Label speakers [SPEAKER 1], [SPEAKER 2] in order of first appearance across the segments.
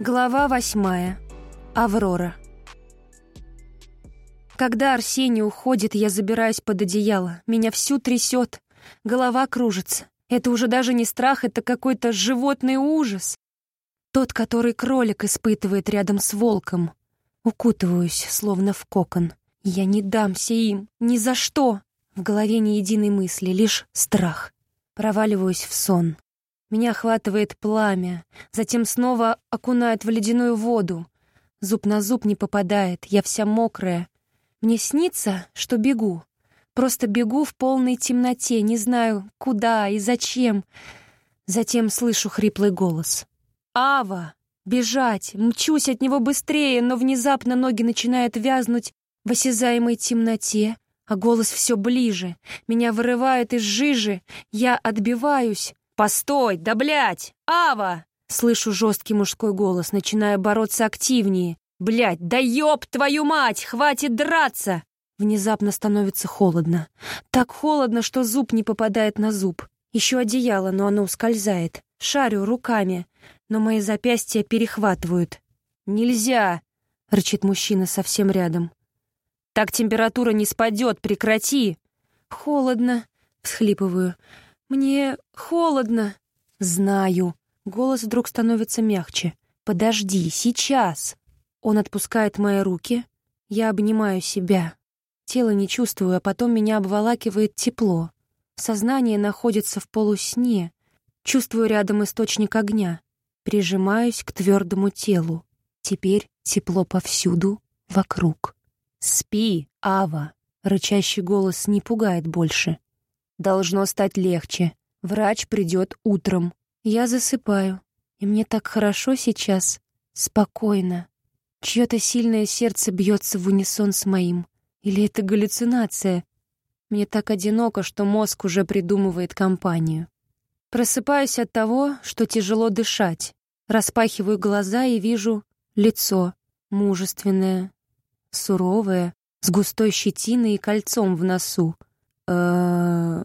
[SPEAKER 1] Глава восьмая. Аврора. Когда Арсений уходит, я забираюсь под одеяло. Меня всю трясет, голова кружится. Это уже даже не страх, это какой-то животный ужас. Тот, который кролик испытывает рядом с волком. Укутываюсь, словно в кокон. Я не дамся им, ни за что. В голове ни единой мысли, лишь страх. Проваливаюсь в сон. Меня охватывает пламя, затем снова окунает в ледяную воду. Зуб на зуб не попадает, я вся мокрая. Мне снится, что бегу. Просто бегу в полной темноте, не знаю, куда и зачем. Затем слышу хриплый голос. «Ава! Бежать! Мчусь от него быстрее, но внезапно ноги начинают вязнуть в осязаемой темноте, а голос все ближе. Меня вырывает из жижи, я отбиваюсь, «Постой! Да блядь! Ава!» Слышу жесткий мужской голос, начиная бороться активнее. «Блядь, да ёб твою мать! Хватит драться!» Внезапно становится холодно. Так холодно, что зуб не попадает на зуб. Еще одеяло, но оно ускользает. Шарю руками, но мои запястья перехватывают. «Нельзя!» — рычит мужчина совсем рядом. «Так температура не спадет, прекрати!» «Холодно!» — всхлипываю. «Мне холодно». «Знаю». Голос вдруг становится мягче. «Подожди, сейчас». Он отпускает мои руки. Я обнимаю себя. Тело не чувствую, а потом меня обволакивает тепло. Сознание находится в полусне. Чувствую рядом источник огня. Прижимаюсь к твердому телу. Теперь тепло повсюду, вокруг. «Спи, Ава!» Рычащий голос не пугает больше. Должно стать легче. Врач придет утром. Я засыпаю. И мне так хорошо сейчас. Спокойно. Чье-то сильное сердце бьется в унисон с моим. Или это галлюцинация? Мне так одиноко, что мозг уже придумывает компанию. Просыпаюсь от того, что тяжело дышать. Распахиваю глаза и вижу лицо. Мужественное, суровое, с густой щетиной и кольцом в носу. Э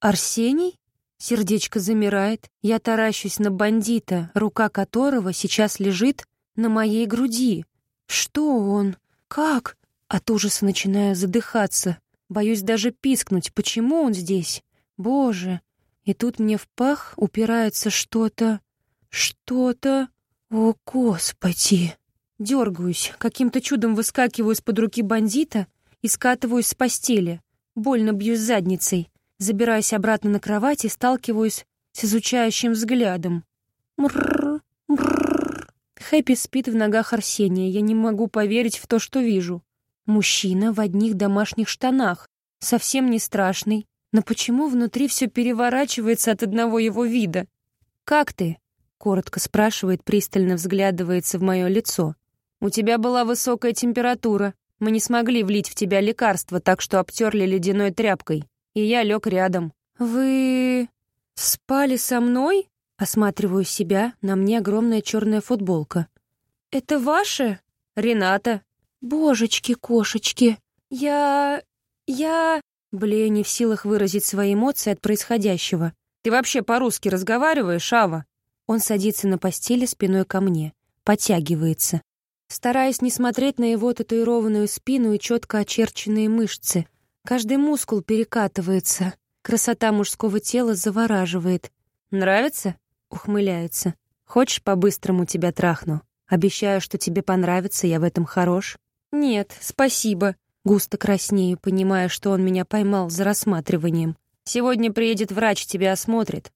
[SPEAKER 1] «Арсений?» Сердечко замирает. Я таращусь на бандита, рука которого сейчас лежит на моей груди. Что он? Как? От ужаса начинаю задыхаться. Боюсь даже пискнуть. Почему он здесь? Боже! И тут мне в пах упирается что-то... Что-то... О, Господи! Дергаюсь, каким-то чудом выскакиваю из-под руки бандита и скатываюсь с постели. Больно бьюсь задницей. Забираюсь обратно на кровать и сталкиваюсь с изучающим взглядом. Хэппи спит в ногах Арсения. Я не могу поверить в то, что вижу. Мужчина в одних домашних штанах. Совсем не страшный. Но почему внутри все переворачивается от одного его вида? «Как ты?» — коротко спрашивает, пристально взглядывается в мое лицо. «У тебя была высокая температура. Мы не смогли влить в тебя лекарство, так что обтерли ледяной тряпкой и я лег рядом. «Вы... спали со мной?» Осматриваю себя, на мне огромная черная футболка. «Это ваше?» «Рената». «Божечки-кошечки, я... я...» Блею не в силах выразить свои эмоции от происходящего. «Ты вообще по-русски разговариваешь, Ава?» Он садится на постели спиной ко мне, подтягивается. Стараясь не смотреть на его татуированную спину и четко очерченные мышцы — Каждый мускул перекатывается. Красота мужского тела завораживает. «Нравится?» — ухмыляется. «Хочешь, по-быстрому тебя трахну? Обещаю, что тебе понравится, я в этом хорош». «Нет, спасибо». Густо краснею, понимая, что он меня поймал за рассматриванием. «Сегодня приедет врач, тебя осмотрит.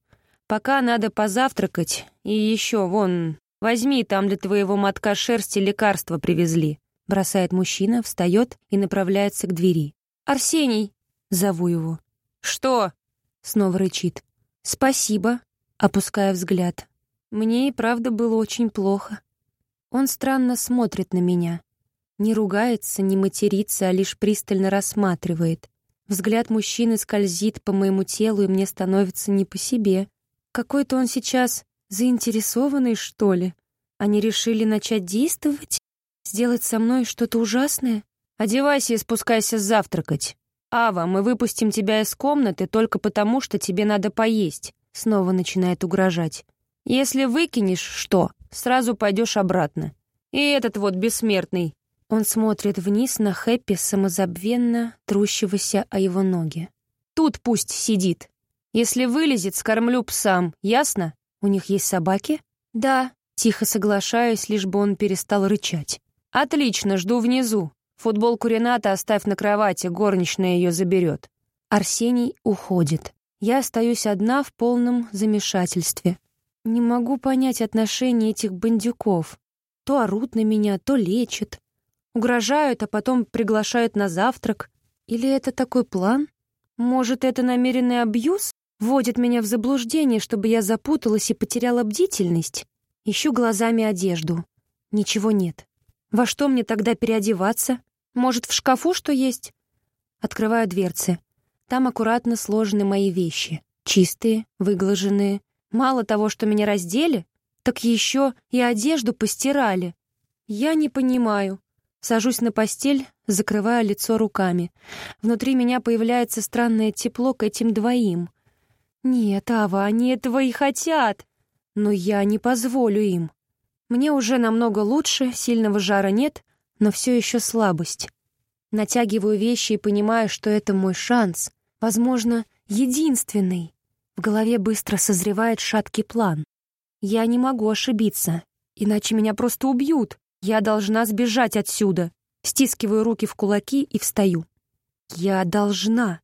[SPEAKER 1] Пока надо позавтракать. И еще, вон, возьми, там для твоего мотка шерсти лекарства привезли». Бросает мужчина, встает и направляется к двери. «Арсений!» — зову его. «Что?» — снова рычит. «Спасибо», — опуская взгляд. Мне и правда было очень плохо. Он странно смотрит на меня. Не ругается, не матерится, а лишь пристально рассматривает. Взгляд мужчины скользит по моему телу, и мне становится не по себе. Какой-то он сейчас заинтересованный, что ли? Они решили начать действовать? Сделать со мной что-то ужасное? Одевайся и спускайся завтракать. Ава, мы выпустим тебя из комнаты только потому, что тебе надо поесть. Снова начинает угрожать. Если выкинешь что, сразу пойдешь обратно. И этот вот бессмертный». Он смотрит вниз на Хэппи, самозабвенно трущегося о его ноги. «Тут пусть сидит. Если вылезет, скормлю псам, ясно? У них есть собаки?» «Да», — тихо соглашаюсь, лишь бы он перестал рычать. «Отлично, жду внизу. Футболку Рената оставь на кровати, горничная ее заберет». Арсений уходит. Я остаюсь одна в полном замешательстве. Не могу понять отношения этих бандюков. То орут на меня, то лечат. Угрожают, а потом приглашают на завтрак. Или это такой план? Может, это намеренный абьюз? Вводит меня в заблуждение, чтобы я запуталась и потеряла бдительность? Ищу глазами одежду. Ничего нет. Во что мне тогда переодеваться? Может, в шкафу что есть? Открываю дверцы. Там аккуратно сложены мои вещи. Чистые, выглаженные. Мало того, что меня раздели, так еще и одежду постирали. Я не понимаю. Сажусь на постель, закрывая лицо руками. Внутри меня появляется странное тепло к этим двоим. Нет, Ава, они этого и хотят. Но я не позволю им. Мне уже намного лучше, сильного жара нет, но все еще слабость. Натягиваю вещи и понимаю, что это мой шанс. Возможно, единственный. В голове быстро созревает шаткий план. Я не могу ошибиться, иначе меня просто убьют. Я должна сбежать отсюда. Стискиваю руки в кулаки и встаю. Я должна.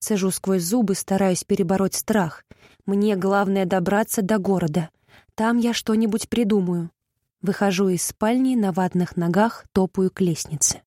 [SPEAKER 1] Сажу сквозь зубы, стараюсь перебороть страх. Мне главное добраться до города. Там я что-нибудь придумаю. Выхожу из спальни на ватных ногах, топаю к лестнице.